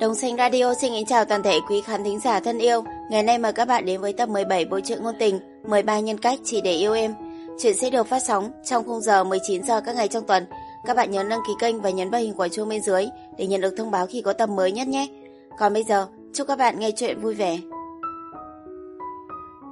Đồng sinh Radio xin kính chào toàn thể quý khán thính giả thân yêu. Ngày nay mời các bạn đến với tập 17 Bộ truyện ngôn tình 13 nhân cách chỉ để yêu em. Chuyện sẽ được phát sóng trong khung giờ 19 giờ các ngày trong tuần. Các bạn nhớ đăng ký kênh và nhấn vào hình quả chuông bên dưới để nhận được thông báo khi có tập mới nhất nhé. Còn bây giờ, chúc các bạn nghe chuyện vui vẻ.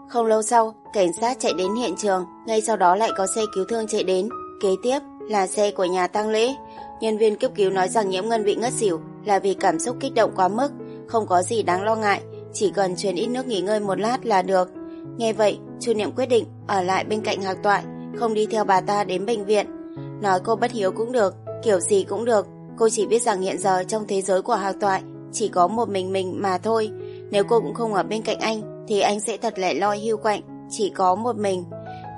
Không lâu sau, cảnh sát chạy đến hiện trường, ngay sau đó lại có xe cứu thương chạy đến. Kế tiếp là xe của nhà tang lễ. Nhân viên cấp cứu nói rằng nhiễm ngân bị ngất xỉu là vì cảm xúc kích động quá mức, không có gì đáng lo ngại, chỉ cần truyền ít nước nghỉ ngơi một lát là được. Nghe vậy, Chu Niệm quyết định ở lại bên cạnh Hạc Toại, không đi theo bà ta đến bệnh viện. Nói cô bất hiếu cũng được, kiểu gì cũng được, cô chỉ biết rằng hiện giờ trong thế giới của Hạc Toại chỉ có một mình mình mà thôi. Nếu cô cũng không ở bên cạnh anh, thì anh sẽ thật lẻ loi hưu quạnh, chỉ có một mình.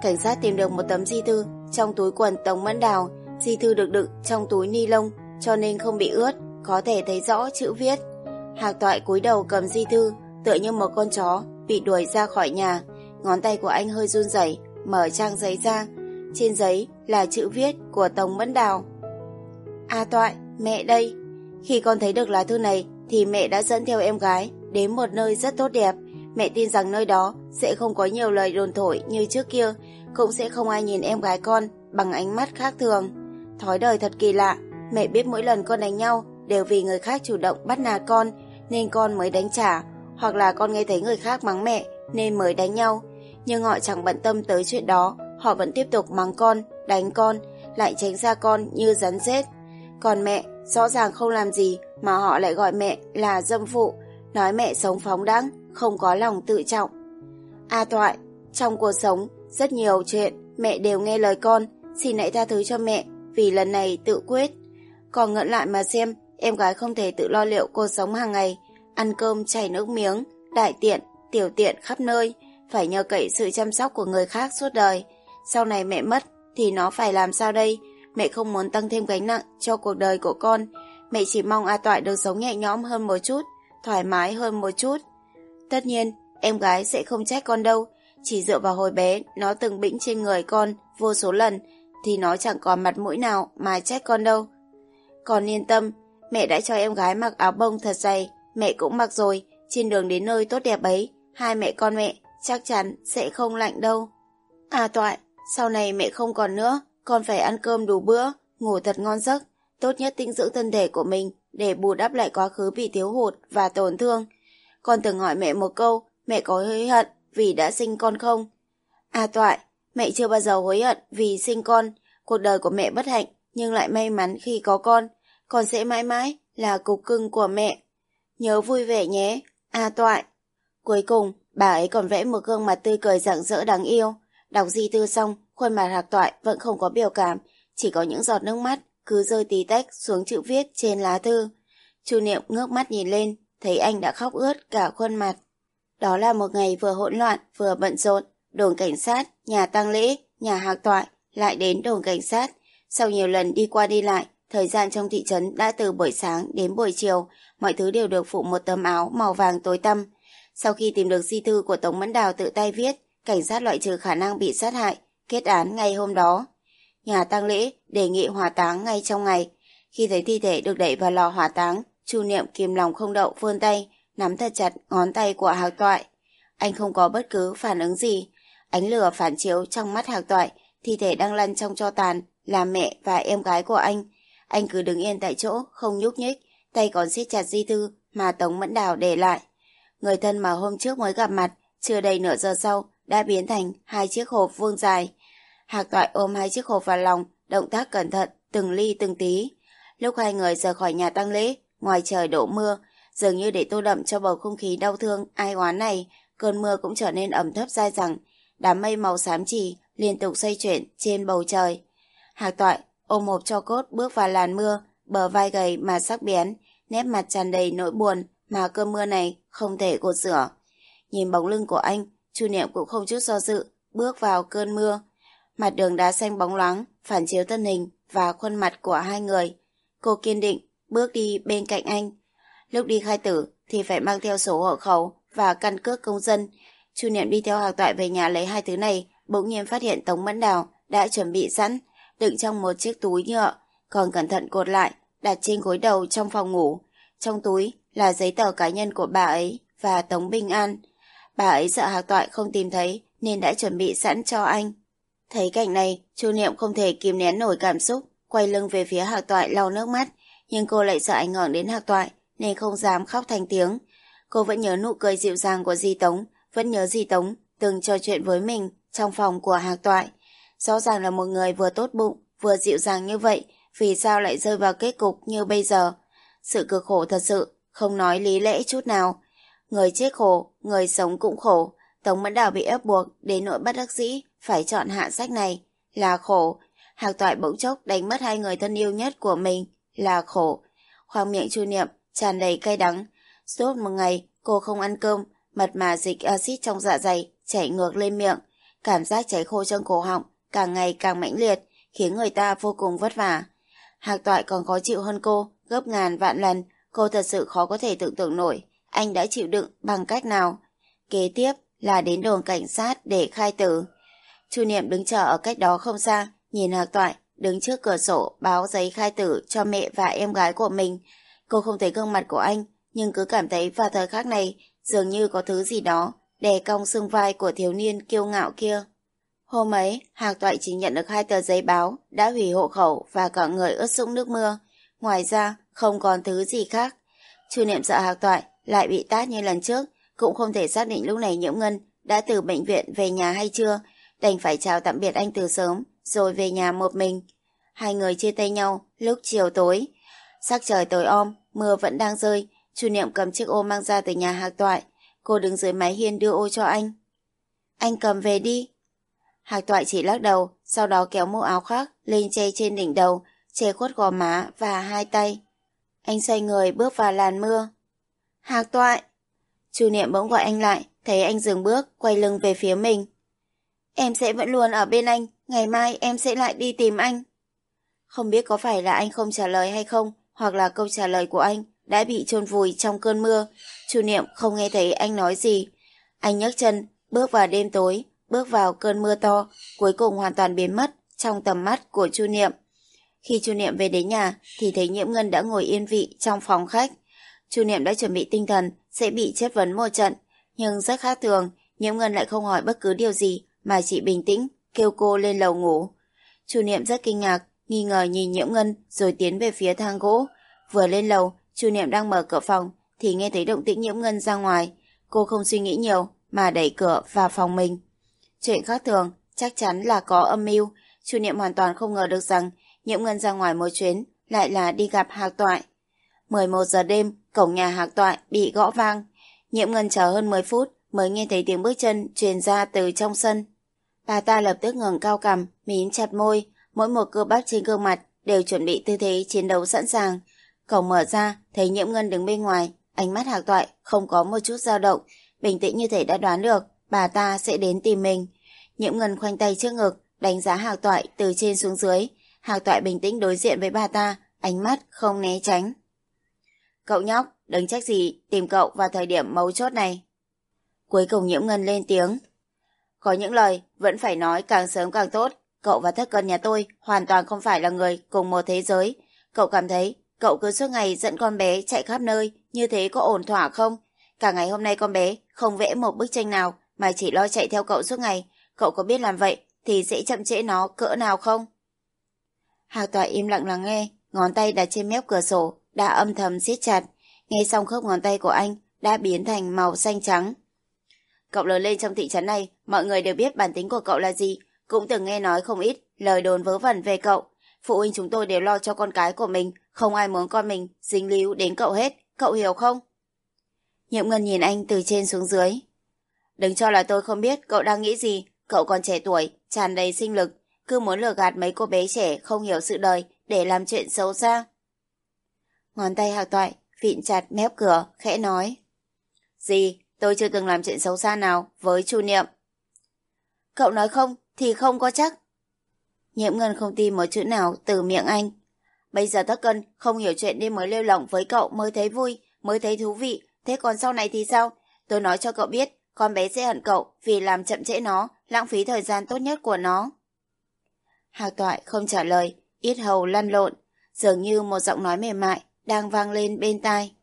Cảnh sát tìm được một tấm di thư trong túi quần Tống Mẫn Đào, di thư được đựng trong túi ni lông, cho nên không bị ướt, có thể thấy rõ chữ viết. Hạc toại cúi đầu cầm di thư, tựa như một con chó, bị đuổi ra khỏi nhà. Ngón tay của anh hơi run rẩy, mở trang giấy ra. Trên giấy là chữ viết của Tống Mẫn Đào. A toại, mẹ đây. Khi con thấy được lá thư này, thì mẹ đã dẫn theo em gái đến một nơi rất tốt đẹp. Mẹ tin rằng nơi đó sẽ không có nhiều lời đồn thổi như trước kia, cũng sẽ không ai nhìn em gái con bằng ánh mắt khác thường. Thói đời thật kỳ lạ, mẹ biết mỗi lần con đánh nhau đều vì người khác chủ động bắt nạt con nên con mới đánh trả, hoặc là con nghe thấy người khác mắng mẹ nên mới đánh nhau. Nhưng họ chẳng bận tâm tới chuyện đó, họ vẫn tiếp tục mắng con, đánh con, lại tránh xa con như rắn rết. Còn mẹ, rõ ràng không làm gì mà họ lại gọi mẹ là dâm phụ, nói mẹ sống phóng đãng, không có lòng tự trọng. A Toại, trong cuộc sống, rất nhiều chuyện mẹ đều nghe lời con, xin hãy tha thứ cho mẹ vì lần này tự quyết. Còn ngẫn lại mà xem, em gái không thể tự lo liệu cuộc sống hàng ngày, ăn cơm chảy nước miếng, đại tiện, tiểu tiện khắp nơi, phải nhờ cậy sự chăm sóc của người khác suốt đời. Sau này mẹ mất thì nó phải làm sao đây? Mẹ không muốn tăng thêm gánh nặng cho cuộc đời của con. Mẹ chỉ mong A Toại được sống nhẹ nhõm hơn một chút, thoải mái hơn một chút. Tất nhiên, em gái sẽ không trách con đâu. Chỉ dựa vào hồi bé, nó từng bĩnh trên người con vô số lần, thì nó chẳng còn mặt mũi nào mà trách con đâu. Còn yên tâm, mẹ đã cho em gái mặc áo bông thật dày, mẹ cũng mặc rồi, trên đường đến nơi tốt đẹp ấy, hai mẹ con mẹ chắc chắn sẽ không lạnh đâu. À toại, sau này mẹ không còn nữa, con phải ăn cơm đủ bữa, ngủ thật ngon giấc, tốt nhất tinh dưỡng thân thể của mình để bù đắp lại quá khứ bị thiếu hụt và tổn thương. Con từng hỏi mẹ một câu, mẹ có hối hận vì đã sinh con không? À toại, mẹ chưa bao giờ hối hận vì sinh con, cuộc đời của mẹ bất hạnh nhưng lại may mắn khi có con, con sẽ mãi mãi là cục cưng của mẹ. Nhớ vui vẻ nhé, A Toại. Cuối cùng, bà ấy còn vẽ một gương mặt tươi cười rạng rỡ đáng yêu. Đọc di thư xong, khuôn mặt Hạc Toại vẫn không có biểu cảm, chỉ có những giọt nước mắt cứ rơi tí tách xuống chữ viết trên lá thư. Chu Niệm ngước mắt nhìn lên, thấy anh đã khóc ướt cả khuôn mặt. Đó là một ngày vừa hỗn loạn vừa bận rộn, đồn cảnh sát, nhà tang lễ, nhà Hạc Toại lại đến đồn cảnh sát. Sau nhiều lần đi qua đi lại, thời gian trong thị trấn đã từ buổi sáng đến buổi chiều, mọi thứ đều được phủ một tấm áo màu vàng tối tăm. Sau khi tìm được di thư của Tống Mẫn Đào tự tay viết, cảnh sát loại trừ khả năng bị sát hại, kết án ngay hôm đó. Nhà tang lễ đề nghị hỏa táng ngay trong ngày. Khi thấy thi thể được đẩy vào lò hỏa táng, Chu Niệm kìm lòng không đậu vươn tay, nắm thật chặt ngón tay của Hạc Toại. Anh không có bất cứ phản ứng gì. Ánh lửa phản chiếu trong mắt Hạc Toại, thi thể đang lăn trong cho tàn là mẹ và em gái của anh. Anh cứ đứng yên tại chỗ, không nhúc nhích, tay còn siết chặt di thư mà Tống Mẫn Đào để lại. Người thân mà hôm trước mới gặp mặt, chưa đầy nửa giờ sau, đã biến thành hai chiếc hộp vuông dài. Hạc toại ôm hai chiếc hộp vào lòng, động tác cẩn thận, từng ly từng tí. Lúc hai người rời khỏi nhà tăng lễ, ngoài trời đổ mưa, dường như để tô đậm cho bầu không khí đau thương, ai oán này, cơn mưa cũng trở nên ẩm thấp dai dẳng, đám mây màu xám trì liên tục xoay chuyển trên bầu trời. Hạc toại ôm hộp cho cốt bước vào làn mưa, bờ vai gầy mà sắc bén, nét mặt tràn đầy nỗi buồn mà cơn mưa này không thể cột rửa. Nhìn bóng lưng của anh, Chu Niệm cũng không chút do dự, bước vào cơn mưa. Mặt đường đá xanh bóng loáng, phản chiếu thân hình và khuôn mặt của hai người. Cô kiên định, bước đi bên cạnh anh. Lúc đi khai tử thì phải mang theo sổ hộ khẩu và căn cước công dân. Chu Niệm đi theo Hạc Toại về nhà lấy hai thứ này, bỗng nhiên phát hiện Tống Mẫn Đào đã chuẩn bị sẵn, đựng trong một chiếc túi nhựa, còn cẩn thận cột lại, đặt trên gối đầu trong phòng ngủ. Trong túi là giấy tờ cá nhân của bà ấy và Tống Bình An. Bà ấy sợ Hạc Toại không tìm thấy nên đã chuẩn bị sẵn cho anh. Thấy cảnh này, Chu Niệm không thể kìm nén nổi cảm xúc, quay lưng về phía Hạc Toại lau nước mắt, nhưng cô lại sợ ảnh hưởng đến Hạc Toại nên không dám khóc thành tiếng. Cô vẫn nhớ nụ cười dịu dàng của Di Tống, vẫn nhớ Di Tống từng trò chuyện với mình trong phòng của Hạc Toại. Rõ ràng là một người vừa tốt bụng, vừa dịu dàng như vậy, vì sao lại rơi vào kết cục như bây giờ? Sự cực khổ thật sự, không nói lý lẽ chút nào. Người chết khổ, người sống cũng khổ. Tống Mẫn Đào bị ép buộc đến nỗi bất đắc dĩ phải chọn hạ sách này. Là khổ. Hạc Toại bỗng chốc đánh mất hai người thân yêu nhất của mình. Là khổ. Khoang miệng chu niệm, tràn đầy cay đắng. Suốt một ngày, cô không ăn cơm, mật mà dịch axit trong dạ dày chảy ngược lên miệng. Cảm giác cháy khô trong cổ họng càng ngày càng mãnh liệt, khiến người ta vô cùng vất vả. Hạc Toại còn khó chịu hơn cô, gấp ngàn vạn lần, cô thật sự khó có thể tưởng tượng nổi anh đã chịu đựng bằng cách nào. Kế tiếp là đến đồn cảnh sát để khai tử. Chu Niệm đứng chờ ở cách đó không xa, nhìn Hạc Toại đứng trước cửa sổ báo giấy khai tử cho mẹ và em gái của mình. Cô không thấy gương mặt của anh, nhưng cứ cảm thấy vào thời khắc này dường như có thứ gì đó đè cong xương vai của thiếu niên kiêu ngạo kia. Hôm ấy, Hạc Toại chỉ nhận được hai tờ giấy báo, đã hủy hộ khẩu và cả người ướt sũng nước mưa. Ngoài ra, không còn thứ gì khác. Chu niệm sợ Hạc Toại lại bị tát như lần trước, cũng không thể xác định lúc này Nhiễm Ngân đã từ bệnh viện về nhà hay chưa, đành phải chào tạm biệt anh từ sớm, rồi về nhà một mình. Hai người chia tay nhau lúc chiều tối. Sắc trời tối om, mưa vẫn đang rơi, Chu Niệm cầm chiếc ô mang ra từ nhà Hạc Toại. Cô đứng dưới mái hiên đưa ô cho anh. Anh cầm về đi. Hạc Toại chỉ lắc đầu, sau đó kéo mũ áo khác lên che trên đỉnh đầu, che khuất gò má và hai tay. Anh xoay người bước vào làn mưa. Hạc Toại! Chu Niệm bỗng gọi anh lại, thấy anh dừng bước, quay lưng về phía mình. Em sẽ vẫn luôn ở bên anh, ngày mai em sẽ lại đi tìm anh. Không biết có phải là anh không trả lời hay không, hoặc là câu trả lời của anh đã bị chôn vùi trong cơn mưa. Chu Niệm không nghe thấy anh nói gì. Anh nhấc chân, bước vào đêm tối, bước vào cơn mưa to, cuối cùng hoàn toàn biến mất trong tầm mắt của Chu Niệm. Khi Chu Niệm về đến nhà thì thấy Nhiễm Ngân đã ngồi yên vị trong phòng khách. Chu Niệm đã chuẩn bị tinh thần sẽ bị chất vấn một trận, nhưng rất khác thường, Nhiễm Ngân lại không hỏi bất cứ điều gì mà chỉ bình tĩnh kêu cô lên lầu ngủ. Chu Niệm rất kinh ngạc, nghi ngờ nhìn Nhiễm Ngân rồi tiến về phía thang gỗ. Vừa lên lầu, Chu Niệm đang mở cửa phòng thì nghe thấy động tĩnh Nhiễm Ngân ra ngoài. Cô không suy nghĩ nhiều mà đẩy cửa vào phòng mình. Chuyện khác thường chắc chắn là có âm mưu. Chu Niệm hoàn toàn không ngờ được rằng Nhiễm Ngân ra ngoài một chuyến lại là đi gặp Hạc Toại. 11 giờ đêm, cổng nhà Hạc Toại bị gõ vang. Nhiễm Ngân chờ hơn 10 phút mới nghe thấy tiếng bước chân truyền ra từ trong sân. Bà ta lập tức ngẩng cao cằm, mím chặt môi, mỗi một cơ bắp trên gương mặt đều chuẩn bị tư thế chiến đấu sẵn sàng. Cổng mở ra, thấy Nhiễm Ngân đứng bên ngoài, ánh mắt Hạc Toại không có một chút dao động, bình tĩnh như thể đã đoán được bà ta sẽ đến tìm mình. Nhiễm Ngân khoanh tay trước ngực, đánh giá Hạc Toại từ trên xuống dưới. Hạc Toại bình tĩnh đối diện với bà ta, ánh mắt không né tránh. Cậu nhóc, đừng trách gì tìm cậu vào thời điểm mấu chốt này. Cuối cùng Nhiễm Ngân lên tiếng. Có những lời vẫn phải nói càng sớm càng tốt. Cậu và thất cân nhà tôi hoàn toàn không phải là người cùng một thế giới. Cậu cảm thấy cậu cứ suốt ngày dẫn con bé chạy khắp nơi, như thế có ổn thỏa không? Cả ngày hôm nay con bé không vẽ một bức tranh nào mà chỉ lo chạy theo cậu suốt ngày. Cậu có biết làm vậy thì sẽ chậm trễ nó cỡ nào không? Hạc tọa im lặng lắng nghe, ngón tay đặt trên mép cửa sổ, đã âm thầm siết chặt. Nghe xong khớp ngón tay của anh đã biến thành màu xanh trắng. Cậu lớn lên trong thị trấn này, mọi người đều biết bản tính của cậu là gì, cũng từng nghe nói không ít lời đồn vớ vẩn về cậu. Phụ huynh chúng tôi đều lo cho con cái của mình, không ai muốn con mình dính líu đến cậu hết, cậu hiểu không? Nhiệm Ngân nhìn anh từ trên xuống dưới. Đừng cho là tôi không biết cậu đang nghĩ gì, cậu còn trẻ tuổi, tràn đầy sinh lực, cứ muốn lừa gạt mấy cô bé trẻ không hiểu sự đời để làm chuyện xấu xa. Ngón tay hạc toại, vịn chặt mép cửa, khẽ nói. Gì, tôi chưa từng làm chuyện xấu xa nào với chu niệm. Cậu nói không, thì không có chắc. Nhiễm ngân không tin một chữ nào từ miệng anh. Bây giờ tất cân không hiểu chuyện nên mới lêu lỏng với cậu mới thấy vui, mới thấy thú vị. Thế còn sau này thì sao? Tôi nói cho cậu biết, con bé sẽ hận cậu vì làm chậm trễ nó, lãng phí thời gian tốt nhất của nó. Hào toại không trả lời, ít hầu lăn lộn, dường như một giọng nói mềm mại đang vang lên bên tai.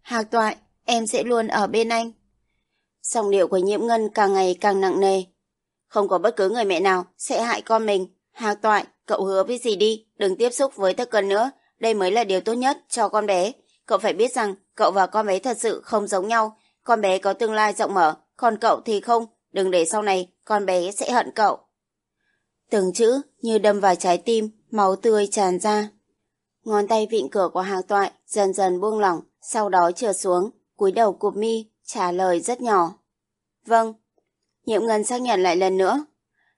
Hạc Toại, em sẽ luôn ở bên anh. Song điệu của nhiễm ngân càng ngày càng nặng nề. Không có bất cứ người mẹ nào sẽ hại con mình. Hạc Toại, cậu hứa với gì đi, đừng tiếp xúc với Tất Cần nữa. Đây mới là điều tốt nhất cho con bé. Cậu phải biết rằng cậu và con bé thật sự không giống nhau. Con bé có tương lai rộng mở, còn cậu thì không. Đừng để sau này con bé sẽ hận cậu. Từng chữ như đâm vào trái tim, máu tươi tràn ra. Ngón tay vịn cửa của hàng toại dần dần buông lỏng, sau đó trượt xuống, cúi đầu cụp mi, trả lời rất nhỏ. Vâng. Nhiệm Ngân xác nhận lại lần nữa.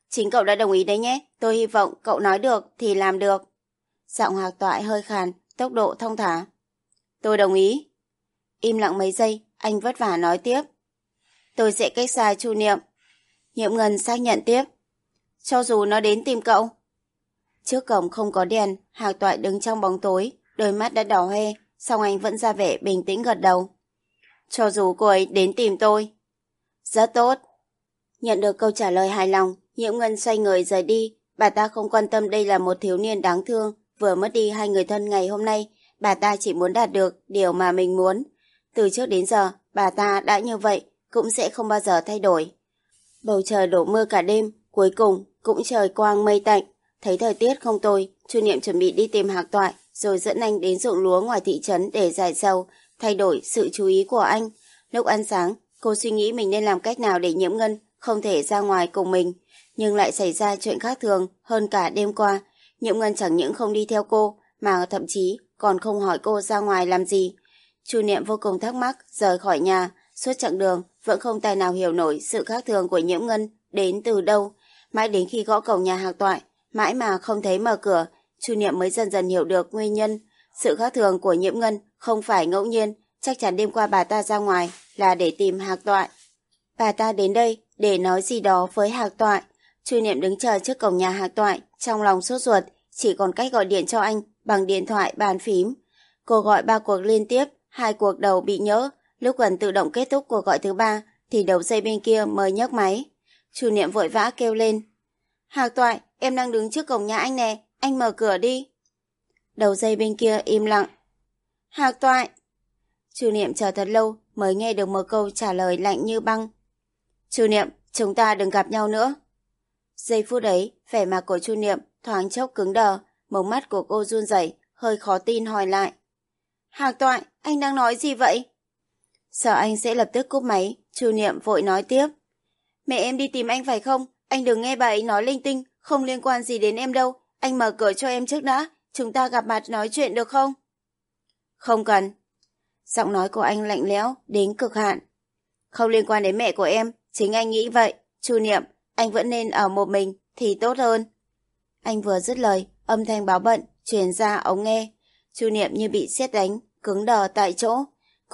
Chính cậu đã đồng ý đấy nhé, tôi hy vọng cậu nói được thì làm được. Giọng hạc toại hơi khàn, tốc độ thông thả. Tôi đồng ý. Im lặng mấy giây, anh vất vả nói tiếp. Tôi sẽ cách xa chu niệm. Nhiệm Ngân xác nhận tiếp. Cho dù nó đến tìm cậu. Trước cổng không có đèn, hạc toại đứng trong bóng tối, đôi mắt đã đỏ hoe, song anh vẫn ra vẻ bình tĩnh gật đầu. Cho dù cô ấy đến tìm tôi. Rất tốt. Nhận được câu trả lời hài lòng, Nhiễm Ngân xoay người rời đi. Bà ta không quan tâm đây là một thiếu niên đáng thương, vừa mất đi hai người thân ngày hôm nay. Bà ta chỉ muốn đạt được điều mà mình muốn. Từ trước đến giờ, bà ta đã như vậy, cũng sẽ không bao giờ thay đổi. Bầu trời đổ mưa cả đêm, cuối cùng cũng trời quang mây tạnh. Thấy thời tiết không tồi, Chu Niệm chuẩn bị đi tìm Hạc Toại, rồi dẫn anh đến ruộng lúa ngoài thị trấn để giải sâu, thay đổi sự chú ý của anh. Lúc ăn sáng, cô suy nghĩ mình nên làm cách nào để nhiễm ngân không thể ra ngoài cùng mình. Nhưng lại xảy ra chuyện khác thường hơn cả đêm qua. Nhiễm ngân chẳng những không đi theo cô, mà thậm chí còn không hỏi cô ra ngoài làm gì. Chu Niệm vô cùng thắc mắc, rời khỏi nhà, suốt chặng đường vẫn không tài nào hiểu nổi sự khác thường của nhiễm ngân đến từ đâu. Mãi đến khi gõ cổng nhà hạc toại, mãi mà không thấy mở cửa, Chu Niệm mới dần dần hiểu được nguyên nhân. Sự khác thường của nhiễm ngân không phải ngẫu nhiên, chắc chắn đêm qua bà ta ra ngoài là để tìm hạc toại. Bà ta đến đây để nói gì đó với hạc toại. Chu Niệm đứng chờ trước cổng nhà hạc toại, trong lòng sốt ruột, chỉ còn cách gọi điện cho anh bằng điện thoại bàn phím. Cô gọi ba cuộc liên tiếp, hai cuộc đầu bị nhỡ, lúc gần tự động kết thúc cuộc gọi thứ ba thì đầu dây bên kia mới nhấc máy. Chủ Niệm vội vã kêu lên. Hạc toại, em đang đứng trước cổng nhà anh nè, anh mở cửa đi. Đầu dây bên kia im lặng. Hạc toại. Chủ Niệm chờ thật lâu mới nghe được một câu trả lời lạnh như băng. Chủ Niệm, chúng ta đừng gặp nhau nữa. Giây phút ấy, vẻ mặt của Chu Niệm thoáng chốc cứng đờ, mống mắt của cô run rẩy, hơi khó tin hỏi lại. Hạc toại, anh đang nói gì vậy? Sợ anh sẽ lập tức cúp máy, Chu Niệm vội nói tiếp. Mẹ em đi tìm anh phải không? Anh đừng nghe bà ấy nói linh tinh, không liên quan gì đến em đâu. Anh mở cửa cho em trước đã, chúng ta gặp mặt nói chuyện được không? Không cần. Giọng nói của anh lạnh lẽo, đến cực hạn. Không liên quan đến mẹ của em, chính anh nghĩ vậy. Chu Niệm, anh vẫn nên ở một mình thì tốt hơn. Anh vừa dứt lời, âm thanh báo bận, truyền ra ống nghe. Chu Niệm như bị xét đánh, cứng đờ tại chỗ.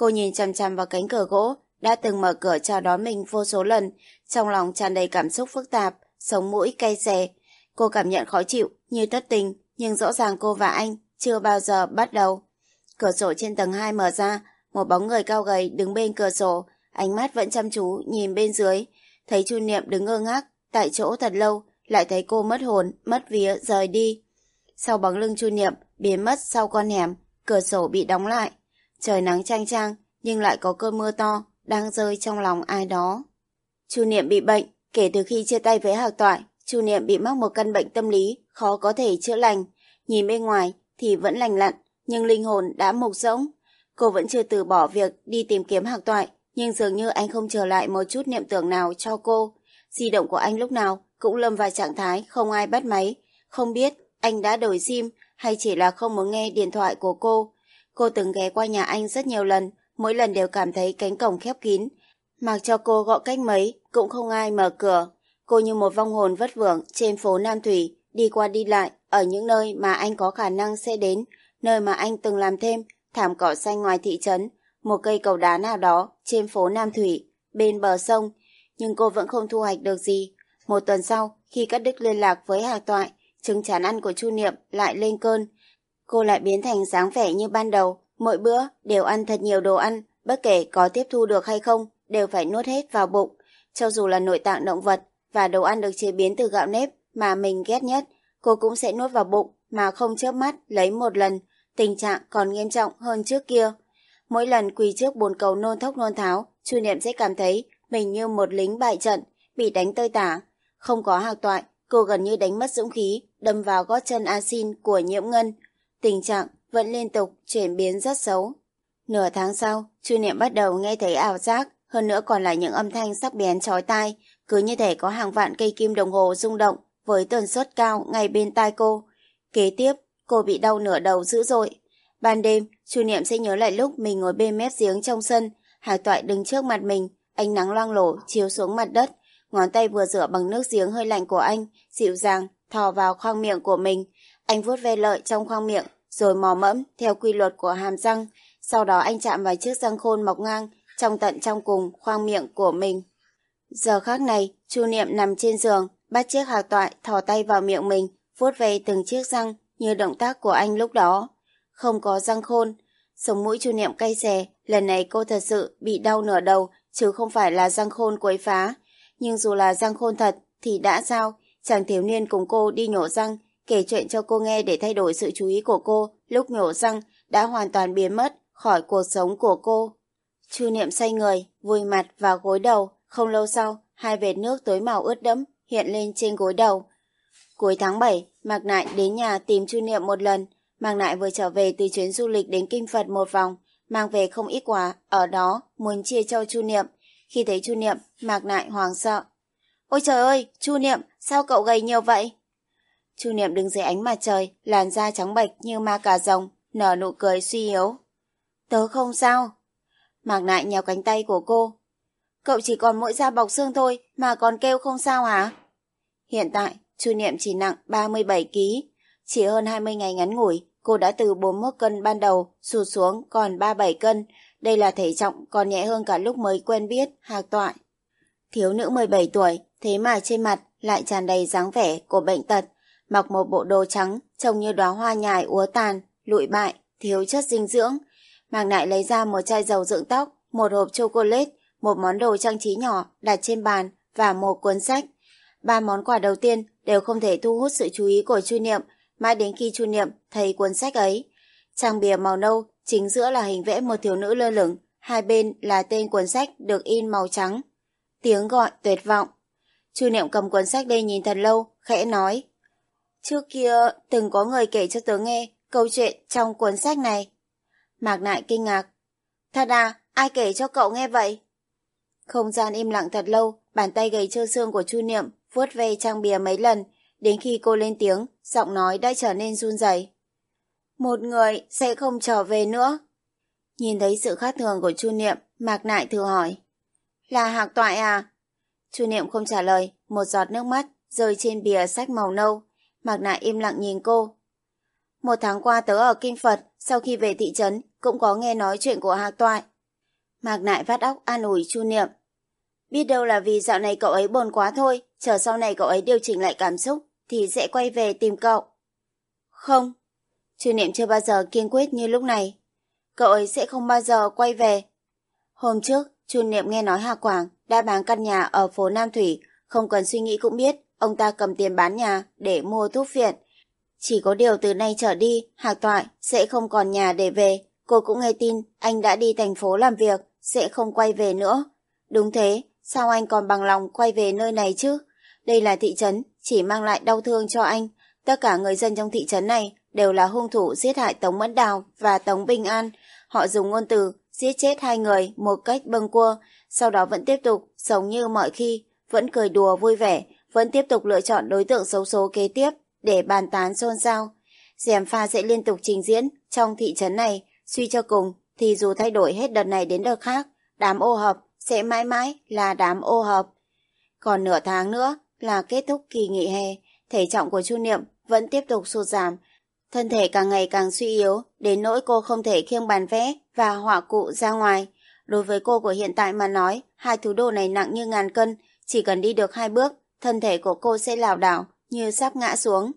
Cô nhìn chằm chằm vào cánh cửa gỗ, đã từng mở cửa chào đón mình vô số lần, trong lòng tràn đầy cảm xúc phức tạp, sống mũi cay xè. Cô cảm nhận khó chịu, như thất tình, nhưng rõ ràng cô và anh chưa bao giờ bắt đầu. Cửa sổ trên tầng 2 mở ra, một bóng người cao gầy đứng bên cửa sổ, ánh mắt vẫn chăm chú nhìn bên dưới. Thấy Chu Niệm đứng ngơ ngác, tại chỗ thật lâu, lại thấy cô mất hồn, mất vía, rời đi. Sau bóng lưng Chu Niệm, biến mất sau con hẻm, cửa sổ bị đóng lại. Trời nắng chang chang, nhưng lại có cơn mưa to, đang rơi trong lòng ai đó. Chu Niệm bị bệnh, kể từ khi chia tay với Hạc Toại, Chu Niệm bị mắc một căn bệnh tâm lý, khó có thể chữa lành. Nhìn bên ngoài thì vẫn lành lặn, nhưng linh hồn đã mục rỗng. Cô vẫn chưa từ bỏ việc đi tìm kiếm Hạc Toại, nhưng dường như anh không trở lại một chút niệm tưởng nào cho cô. Di động của anh lúc nào cũng lâm vào trạng thái không ai bắt máy. Không biết anh đã đổi sim hay chỉ là không muốn nghe điện thoại của cô. Cô từng ghé qua nhà anh rất nhiều lần, mỗi lần đều cảm thấy cánh cổng khép kín. Mặc cho cô gọi cách mấy, cũng không ai mở cửa. Cô như một vong hồn vất vưởng trên phố Nam Thủy, đi qua đi lại, ở những nơi mà anh có khả năng sẽ đến, nơi mà anh từng làm thêm, thảm cỏ xanh ngoài thị trấn, một cây cầu đá nào đó trên phố Nam Thủy, bên bờ sông. Nhưng cô vẫn không thu hoạch được gì. Một tuần sau, khi cắt đứt liên lạc với Hà Toại, chứng chán ăn của Chu Niệm lại lên cơn. Cô lại biến thành dáng vẻ như ban đầu, Mỗi bữa đều ăn thật nhiều đồ ăn, bất kể có tiếp thu được hay không, đều phải nuốt hết vào bụng. Cho dù là nội tạng động vật và đồ ăn được chế biến từ gạo nếp mà mình ghét nhất, cô cũng sẽ nuốt vào bụng mà không chớp mắt lấy một lần. Tình trạng còn nghiêm trọng hơn trước kia. Mỗi lần quỳ trước bồn cầu nôn thốc nôn tháo, Chu Niệm sẽ cảm thấy mình như một lính bại trận, bị đánh tơi tả. Không có hạc toại, cô gần như đánh mất dũng khí, đâm vào gót chân asin của Nhiễm Ngân. Tình trạng vẫn liên tục chuyển biến rất xấu. Nửa tháng sau, Chu Niệm bắt đầu nghe thấy ảo giác, hơn nữa còn là những âm thanh sắc bén chói tai, cứ như thể có hàng vạn cây kim đồng hồ rung động với tần suất cao ngay bên tai cô. Kế tiếp, cô bị đau nửa đầu dữ dội. Ban đêm, Chu Niệm sẽ nhớ lại lúc mình ngồi bên mép giếng trong sân, Hải Toại đứng trước mặt mình, ánh nắng loang lổ chiếu xuống mặt đất, ngón tay vừa rửa bằng nước giếng hơi lạnh của anh, dịu dàng thò vào khoang miệng của mình. Anh vuốt ve lợi trong khoang miệng, rồi mò mẫm theo quy luật của hàm răng. Sau đó anh chạm vào chiếc răng khôn mọc ngang trong tận trong cùng khoang miệng của mình. Giờ khác này, Chu Niệm nằm trên giường, bắt chiếc hạc toại thò tay vào miệng mình, vuốt ve từng chiếc răng như động tác của anh lúc đó. Không có răng khôn, sống mũi Chu Niệm cay xè, lần này cô thật sự bị đau nửa đầu, chứ không phải là răng khôn quấy phá. Nhưng dù là răng khôn thật, thì đã sao? Chàng thiếu niên cùng cô đi nhổ răng, kể chuyện cho cô nghe để thay đổi sự chú ý của cô lúc nhổ răng đã hoàn toàn biến mất khỏi cuộc sống của cô. Chu Niệm say người, vùi mặt vào gối đầu, không lâu sau, hai vệt nước tối màu ướt đẫm hiện lên trên gối đầu. Cuối tháng 7, Mạc Nại đến nhà tìm Chu Niệm một lần. Mạc Nại vừa trở về từ chuyến du lịch đến Kinh Phật một vòng, mang về không ít quà, ở đó muốn chia cho Chu Niệm. Khi thấy Chu Niệm, Mạc Nại hoàng sợ. Ôi trời ơi, Chu Niệm, sao cậu gầy nhiều vậy? Chu Niệm đứng dưới ánh mặt trời, làn da trắng bệch như ma cà rồng, nở nụ cười suy yếu. Tớ không sao. Mạc Nại nhéo cánh tay của cô. Cậu chỉ còn mỗi da bọc xương thôi mà còn kêu không sao hả? Hiện tại, Chu Niệm chỉ nặng 37 kg. Chỉ hơn 20 ngày ngắn ngủi, cô đã từ 41 cân ban đầu sụt xuống còn 37 cân. Đây là thể trọng còn nhẹ hơn cả lúc mới quen biết, hạc toại. Thiếu nữ 17 tuổi, thế mà trên mặt lại tràn đầy dáng vẻ của bệnh tật, mặc một bộ đồ trắng trông như đóa hoa nhài úa tàn, lụi bại, thiếu chất dinh dưỡng. Mạc Nại lấy ra một chai dầu dưỡng tóc, một hộp chocolate, một món đồ trang trí nhỏ đặt trên bàn và một cuốn sách. Ba món quà đầu tiên đều không thể thu hút sự chú ý của Chu Niệm, mãi đến khi Chu Niệm thấy cuốn sách ấy. Trang bìa màu nâu, chính giữa là hình vẽ một thiếu nữ lơ lửng, hai bên là tên cuốn sách được in màu trắng. Tiếng gọi tuyệt vọng. Chu Niệm cầm cuốn sách lên nhìn thật lâu, khẽ nói. Trước kia từng có người kể cho tớ nghe câu chuyện trong cuốn sách này. Mạc Nại kinh ngạc. Thật à, ai kể cho cậu nghe vậy? Không gian im lặng thật lâu, bàn tay gầy trơ xương của Chu Niệm vuốt ve trang bìa mấy lần, đến khi cô lên tiếng, giọng nói đã trở nên run rẩy. Một người sẽ không trở về nữa. Nhìn thấy sự khác thường của Chu Niệm, Mạc Nại thử hỏi. Là Hạc Toại à? Chu Niệm không trả lời, một giọt nước mắt rơi trên bìa sách màu nâu. Mạc Nại im lặng nhìn cô. Một tháng qua tớ ở Kinh Phật, sau khi về thị trấn, cũng có nghe nói chuyện của Hạc Toại. Mạc Nại vắt óc an ủi Chu Niệm. Biết đâu là vì dạo này cậu ấy buồn quá thôi, chờ sau này cậu ấy điều chỉnh lại cảm xúc, thì sẽ quay về tìm cậu. Không, Chu Niệm chưa bao giờ kiên quyết như lúc này. Cậu ấy sẽ không bao giờ quay về. Hôm trước, Chu Niệm nghe nói Hà Quảng đã bán căn nhà ở phố Nam Thủy, không cần suy nghĩ cũng biết ông ta cầm tiền bán nhà để mua thuốc viện. Chỉ có điều từ nay trở đi, Hạc Toại sẽ không còn nhà để về. Cô cũng nghe tin anh đã đi thành phố làm việc, sẽ không quay về nữa. Đúng thế, sao anh còn bằng lòng quay về nơi này chứ? Đây là thị trấn, chỉ mang lại đau thương cho anh. Tất cả người dân trong thị trấn này đều là hung thủ giết hại Tống Mẫn Đào và Tống Bình An. Họ dùng ngôn từ giết chết hai người một cách bâng cua, sau đó vẫn tiếp tục sống như mọi khi, vẫn cười đùa vui vẻ, vẫn tiếp tục lựa chọn đối tượng xấu số kế tiếp để bàn tán xôn xao. Dèm pha sẽ liên tục trình diễn trong thị trấn này, suy cho cùng thì dù thay đổi hết đợt này đến đợt khác, đám ô hợp sẽ mãi mãi là đám ô hợp. Còn nửa tháng nữa là kết thúc kỳ nghỉ hè, thể trọng của Chu Niệm vẫn tiếp tục sụt giảm, thân thể càng ngày càng suy yếu, đến nỗi cô không thể khiêng bàn vẽ và họa cụ ra ngoài. Đối với cô của hiện tại mà nói, hai thứ đồ này nặng như ngàn cân, chỉ cần đi được hai bước, thân thể của cô sẽ lảo đảo như sắp ngã xuống.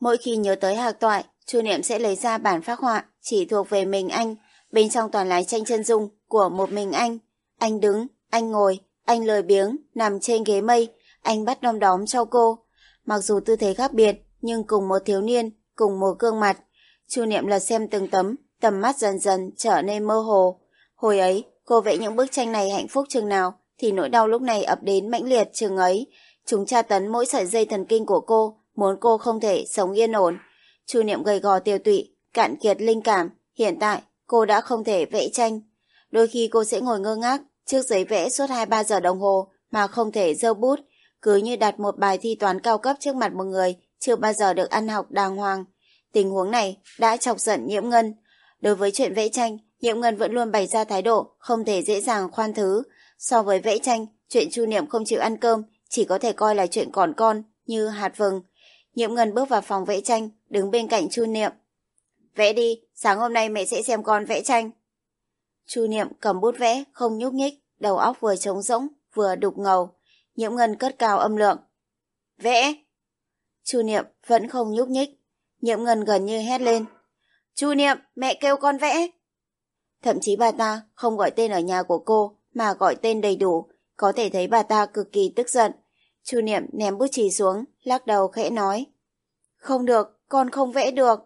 Mỗi khi nhớ tới hạc toại, Chu Niệm sẽ lấy ra bản phác họa chỉ thuộc về mình anh, bên trong toàn là tranh chân dung của một mình anh. Anh đứng, anh ngồi, anh lười biếng, nằm trên ghế mây, anh bắt đom đóm cho cô. Mặc dù tư thế khác biệt, nhưng cùng một thiếu niên, cùng một gương mặt. Chu Niệm lật xem từng tấm, tầm mắt dần dần trở nên mơ hồ. Hồi ấy, cô vẽ những bức tranh này hạnh phúc chừng nào, thì nỗi đau lúc này ập đến mãnh liệt chừng ấy. Chúng tra tấn mỗi sợi dây thần kinh của cô, muốn cô không thể sống yên ổn. Chu Niệm gầy gò tiêu tụy, cạn kiệt linh cảm. Hiện tại, cô đã không thể vẽ tranh. Đôi khi cô sẽ ngồi ngơ ngác trước giấy vẽ suốt 2-3 giờ đồng hồ mà không thể dơ bút, cứ như đặt một bài thi toán cao cấp trước mặt một người chưa bao giờ được ăn học đàng hoàng. Tình huống này đã chọc giận Nhiễm Ngân. Đối với chuyện vẽ tranh, Nhiễm Ngân vẫn luôn bày ra thái độ không thể dễ dàng khoan thứ. So với vẽ tranh, chuyện Chu Niệm không chịu ăn cơm chỉ có thể coi là chuyện còn con như hạt vừng. Nhiễm Ngân bước vào phòng vẽ tranh, đứng bên cạnh Chu Niệm. Vẽ đi, sáng hôm nay mẹ sẽ xem con vẽ tranh. Chu Niệm cầm bút vẽ, không nhúc nhích, đầu óc vừa trống rỗng, vừa đục ngầu. Nhiễm Ngân cất cao âm lượng. Vẽ! Chu Niệm vẫn không nhúc nhích. Nhiễm Ngân gần như hét lên. Chu Niệm, mẹ kêu con vẽ. Thậm chí bà ta không gọi tên ở nhà của cô, mà gọi tên đầy đủ, có thể thấy bà ta cực kỳ tức giận. Chu Niệm ném bút chì xuống, lắc đầu khẽ nói. Không được, con không vẽ được.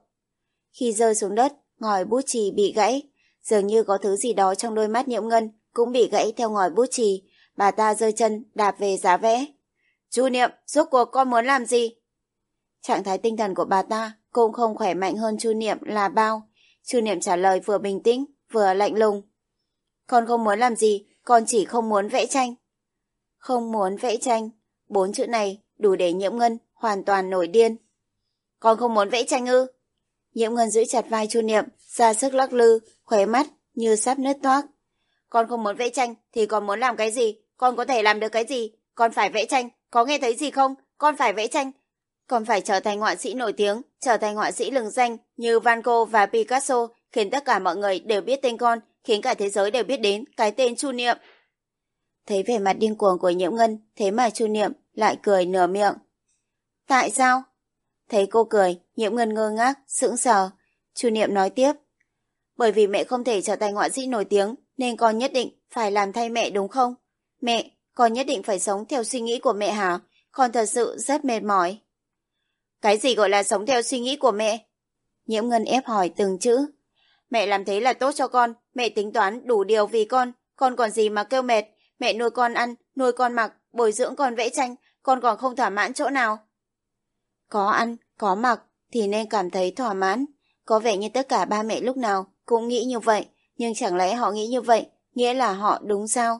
Khi rơi xuống đất, ngòi bút chì bị gãy. Dường như có thứ gì đó trong đôi mắt nhiễm ngân cũng bị gãy theo ngòi bút chì. Bà ta rơi chân, đạp về giá vẽ. Chu Niệm, rốt cuộc con muốn làm gì? Trạng thái tinh thần của bà ta cũng không khỏe mạnh hơn Chu Niệm là bao. Chu Niệm trả lời vừa bình tĩnh, vừa lạnh lùng. Con không muốn làm gì, con chỉ không muốn vẽ tranh. Không muốn vẽ tranh, bốn chữ này đủ để nhiễm ngân hoàn toàn nổi điên. Con không muốn vẽ tranh ư? Nhiễm ngân giữ chặt vai Chu Niệm, ra sức lắc lư, khóe mắt như sắp nứt toác. Con không muốn vẽ tranh thì còn muốn làm cái gì? Con có thể làm được cái gì? Con phải vẽ tranh, có nghe thấy gì không? Con phải vẽ tranh. Con phải trở thành họa sĩ nổi tiếng, trở thành họa sĩ lừng danh như Van Gogh và Picasso, khiến tất cả mọi người đều biết tên con, khiến cả thế giới đều biết đến cái tên Chu Niệm. Thấy vẻ mặt điên cuồng của Nhiễm Ngân, thế mà Chu Niệm lại cười nửa miệng. Tại sao? Thấy cô cười, Nhiễm Ngân ngơ ngác, sững sờ. Chu Niệm nói tiếp. Bởi vì mẹ không thể trở thành họa sĩ nổi tiếng, nên con nhất định phải làm thay mẹ đúng không? Mẹ, con nhất định phải sống theo suy nghĩ của mẹ hả? Con thật sự rất mệt mỏi. Cái gì gọi là sống theo suy nghĩ của mẹ? Nhiễm Ngân ép hỏi từng chữ. Mẹ làm thế là tốt cho con, mẹ tính toán đủ điều vì con, con còn gì mà kêu mệt, mẹ nuôi con ăn, nuôi con mặc, bồi dưỡng con vẽ tranh, con còn không thỏa mãn chỗ nào. Có ăn, có mặc thì nên cảm thấy thỏa mãn. Có vẻ như tất cả ba mẹ lúc nào cũng nghĩ như vậy, nhưng chẳng lẽ họ nghĩ như vậy, nghĩa là họ đúng sao?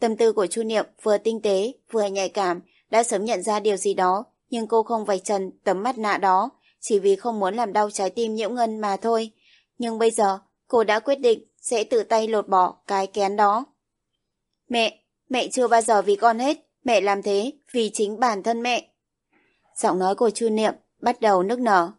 Tâm tư của Chu Niệm vừa tinh tế, vừa nhạy cảm, đã sớm nhận ra điều gì đó, nhưng cô không vạch trần tấm mắt nạ đó, chỉ vì không muốn làm đau trái tim nhiễu ngân mà thôi. Nhưng bây giờ, cô đã quyết định sẽ tự tay lột bỏ cái kén đó. Mẹ, mẹ chưa bao giờ vì con hết, mẹ làm thế vì chính bản thân mẹ. Giọng nói của Chu Niệm bắt đầu nức nở.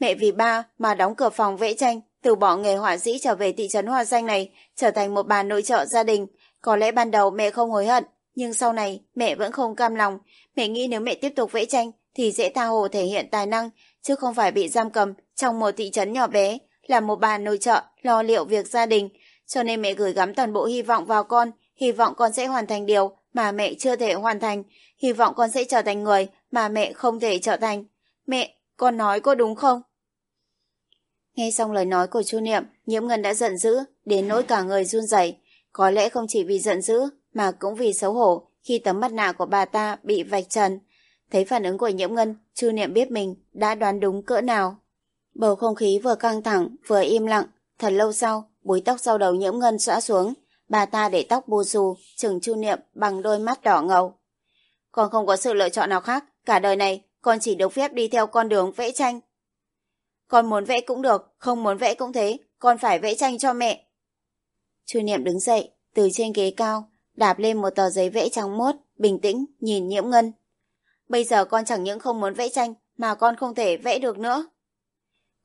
Mẹ vì ba mà đóng cửa phòng vẽ tranh, từ bỏ nghề họa sĩ trở về thị trấn Hoa Danh này, trở thành một bà nội trợ gia đình. Có lẽ ban đầu mẹ không hối hận, nhưng sau này mẹ vẫn không cam lòng. Mẹ nghĩ nếu mẹ tiếp tục vẽ tranh thì sẽ tha hồ thể hiện tài năng, chứ không phải bị giam cầm trong một thị trấn nhỏ bé, là một bà nội trợ, lo liệu việc gia đình. Cho nên mẹ gửi gắm toàn bộ hy vọng vào con, hy vọng con sẽ hoàn thành điều mà mẹ chưa thể hoàn thành, hy vọng con sẽ trở thành người mà mẹ không thể trở thành. Mẹ, con nói có đúng không? Nghe xong lời nói của Chu Niệm, Nhiễm Ngân đã giận dữ, đến nỗi cả người run rẩy. Có lẽ không chỉ vì giận dữ, mà cũng vì xấu hổ khi tấm mặt nạ của bà ta bị vạch trần. Thấy phản ứng của Nhiễm Ngân, Chu Niệm biết mình đã đoán đúng cỡ nào. Bầu không khí vừa căng thẳng, vừa im lặng. Thật lâu sau, búi tóc sau đầu Nhiễm Ngân xõa xuống. Bà ta để tóc bù xù, chừng Chu Niệm bằng đôi mắt đỏ ngầu. Con không có sự lựa chọn nào khác, cả đời này con chỉ được phép đi theo con đường vẽ tranh. Con muốn vẽ cũng được, không muốn vẽ cũng thế, con phải vẽ tranh cho mẹ. Chu Niệm đứng dậy, từ trên ghế cao, đạp lên một tờ giấy vẽ trắng mốt, bình tĩnh, nhìn nhiễm ngân. Bây giờ con chẳng những không muốn vẽ tranh, mà con không thể vẽ được nữa.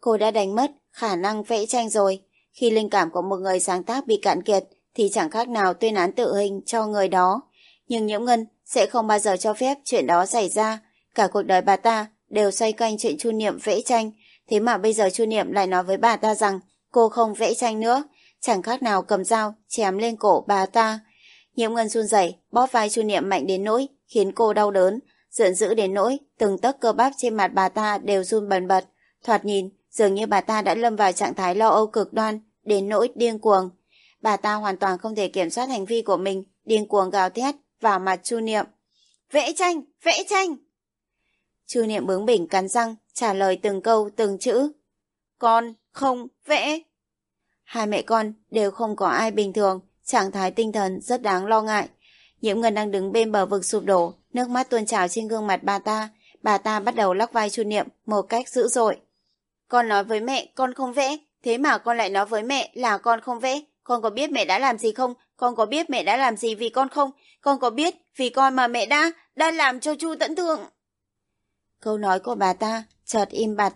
Cô đã đánh mất khả năng vẽ tranh rồi. Khi linh cảm của một người sáng tác bị cạn kiệt, thì chẳng khác nào tuyên án tự hình cho người đó. Nhưng nhiễm ngân sẽ không bao giờ cho phép chuyện đó xảy ra. Cả cuộc đời bà ta đều xoay quanh chuyện chu niệm vẽ tranh, Thế mà bây giờ Chu Niệm lại nói với bà ta rằng cô không vẽ tranh nữa, chẳng khác nào cầm dao chém lên cổ bà ta. Nhiễm Ngân run rẩy, bóp vai Chu Niệm mạnh đến nỗi khiến cô đau đớn, giận dữ đến nỗi từng tấc cơ bắp trên mặt bà ta đều run bần bật. Thoạt nhìn, dường như bà ta đã lâm vào trạng thái lo âu cực đoan, đến nỗi điên cuồng. bà ta hoàn toàn không thể kiểm soát hành vi của mình, điên cuồng gào thét vào mặt Chu Niệm. Vẽ tranh, vẽ tranh! Chu Niệm bướng bỉnh cắn răng, trả lời từng câu, từng chữ. Con không vẽ. Hai mẹ con đều không có ai bình thường, trạng thái tinh thần rất đáng lo ngại. Nhiễm Ngân đang đứng bên bờ vực sụp đổ, nước mắt tuôn trào trên gương mặt bà ta. Bà ta bắt đầu lắc vai Chu Niệm một cách dữ dội. Con nói với mẹ con không vẽ, thế mà con lại nói với mẹ là con không vẽ. Con có biết mẹ đã làm gì không? Con có biết mẹ đã làm gì vì con không? Con có biết vì con mà mẹ đã, đã làm cho Chu tận thương? Câu nói của bà ta chợt im bặt.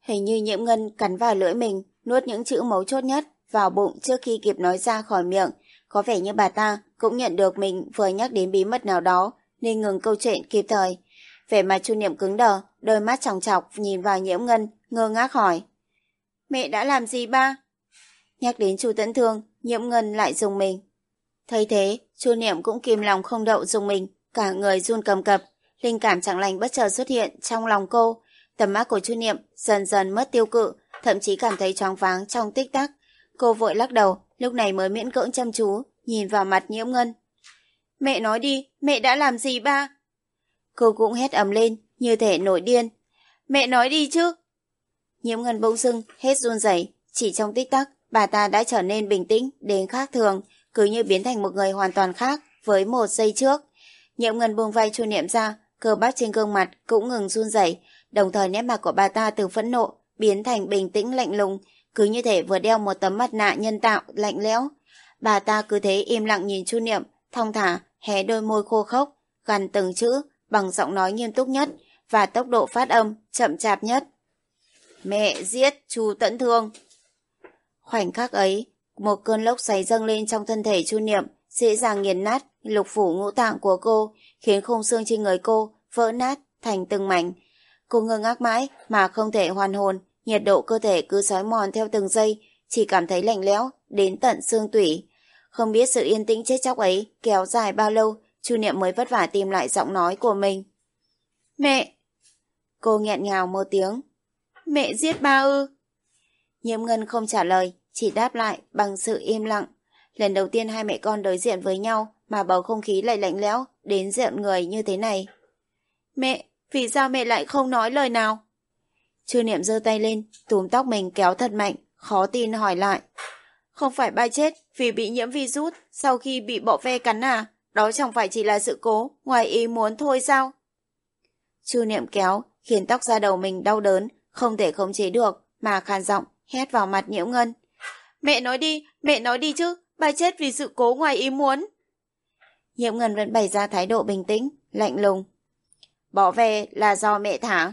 Hình như nhiễm ngân cắn vào lưỡi mình, nuốt những chữ mấu chốt nhất vào bụng trước khi kịp nói ra khỏi miệng. Có vẻ như bà ta cũng nhận được mình vừa nhắc đến bí mật nào đó, nên ngừng câu chuyện kịp thời. Vẻ mặt chu niệm cứng đờ, đôi mắt tròng trọc nhìn vào nhiễm ngân, ngơ ngác hỏi. Mẹ đã làm gì ba? Nhắc đến chu tấn thương, nhiễm ngân lại dùng mình. Thấy thế, chu niệm cũng kìm lòng không đậu dùng mình, cả người run cầm cập. Linh cảm chẳng lành bất chợt xuất hiện trong lòng cô. Tầm mắt của chu niệm dần dần mất tiêu cự, thậm chí cảm thấy choáng váng trong tích tắc. Cô vội lắc đầu, lúc này mới miễn cưỡng chăm chú, nhìn vào mặt nhiễm ngân. Mẹ nói đi, mẹ đã làm gì ba? Cô cũng hét ầm lên, như thể nổi điên. Mẹ nói đi chứ. Nhiễm ngân bỗng dưng, hết run rẩy chỉ trong tích tắc, bà ta đã trở nên bình tĩnh đến khác thường, cứ như biến thành một người hoàn toàn khác với một giây trước. Nhiễm ngân buông vai chu niệm ra, cơ bắp trên gương mặt cũng ngừng run rẩy đồng thời nét mặt của bà ta từ phẫn nộ biến thành bình tĩnh lạnh lùng, cứ như thể vừa đeo một tấm mặt nạ nhân tạo lạnh lẽo. Bà ta cứ thế im lặng nhìn Chu Niệm, thong thả, hé đôi môi khô khốc, gằn từng chữ bằng giọng nói nghiêm túc nhất và tốc độ phát âm chậm chạp nhất. Mẹ giết Chu Tẫn Thương. Khoảnh khắc ấy, một cơn lốc xoáy dâng lên trong thân thể Chu Niệm, dễ dàng nghiền nát lục phủ ngũ tạng của cô, khiến khung xương trên người cô vỡ nát thành từng mảnh. Cô ngơ ngác mãi mà không thể hoàn hồn, nhiệt độ cơ thể cứ sói mòn theo từng giây, chỉ cảm thấy lạnh lẽo đến tận xương tủy. Không biết sự yên tĩnh chết chóc ấy kéo dài bao lâu, Chu Niệm mới vất vả tìm lại giọng nói của mình. Mẹ! Cô nghẹn ngào một tiếng. Mẹ giết ba ư? Nhiễm Ngân không trả lời, chỉ đáp lại bằng sự im lặng. Lần đầu tiên hai mẹ con đối diện với nhau mà bầu không khí lại lạnh lẽo đến giận người như thế này. Mẹ, vì sao mẹ lại không nói lời nào? Chư Niệm giơ tay lên, túm tóc mình kéo thật mạnh, khó tin hỏi lại. Không phải ba chết vì bị nhiễm virus sau khi bị bọ ve cắn à? Đó chẳng phải chỉ là sự cố, ngoài ý muốn thôi sao? Chư Niệm kéo, khiến tóc ra đầu mình đau đớn, không thể khống chế được, mà khàn giọng, hét vào mặt nhiễu ngân. Mẹ nói đi, mẹ nói đi chứ, bà chết vì sự cố ngoài ý muốn. nhiễu ngân vẫn bày ra thái độ bình tĩnh, lạnh lùng. Bỏ về là do mẹ thả.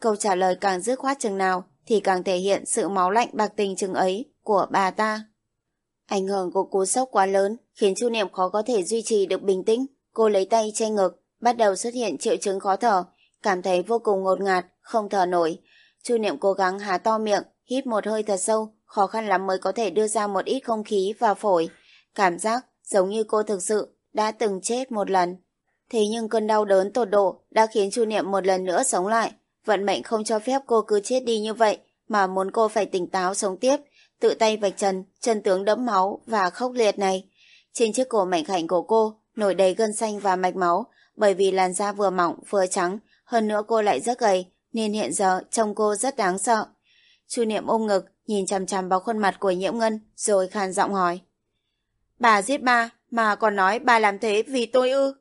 Câu trả lời càng dứt khoát chừng nào thì càng thể hiện sự máu lạnh bạc tình chừng ấy của bà ta. Ảnh hưởng của cú sốc quá lớn khiến Chu Niệm khó có thể duy trì được bình tĩnh. Cô lấy tay che ngực, bắt đầu xuất hiện triệu chứng khó thở, cảm thấy vô cùng ngột ngạt, không thở nổi. Chu Niệm cố gắng há to miệng, hít một hơi thật sâu, khó khăn lắm mới có thể đưa ra một ít không khí vào phổi. Cảm giác giống như cô thực sự đã từng chết một lần. Thế nhưng cơn đau đớn tột độ đã khiến Chu Niệm một lần nữa sống lại. Vận mệnh không cho phép cô cứ chết đi như vậy, mà muốn cô phải tỉnh táo sống tiếp, tự tay vạch trần, chân tướng đẫm máu và khốc liệt này. Trên chiếc cổ mảnh khảnh của cô nổi đầy gân xanh và mạch máu, bởi vì làn da vừa mỏng vừa trắng, hơn nữa cô lại rất gầy, nên hiện giờ trông cô rất đáng sợ. Chu Niệm ôm ngực, nhìn chằm chằm vào khuôn mặt của Nhiễm Ngân, rồi khàn giọng hỏi. Bà giết ba, mà còn nói bà làm thế vì tôi ư?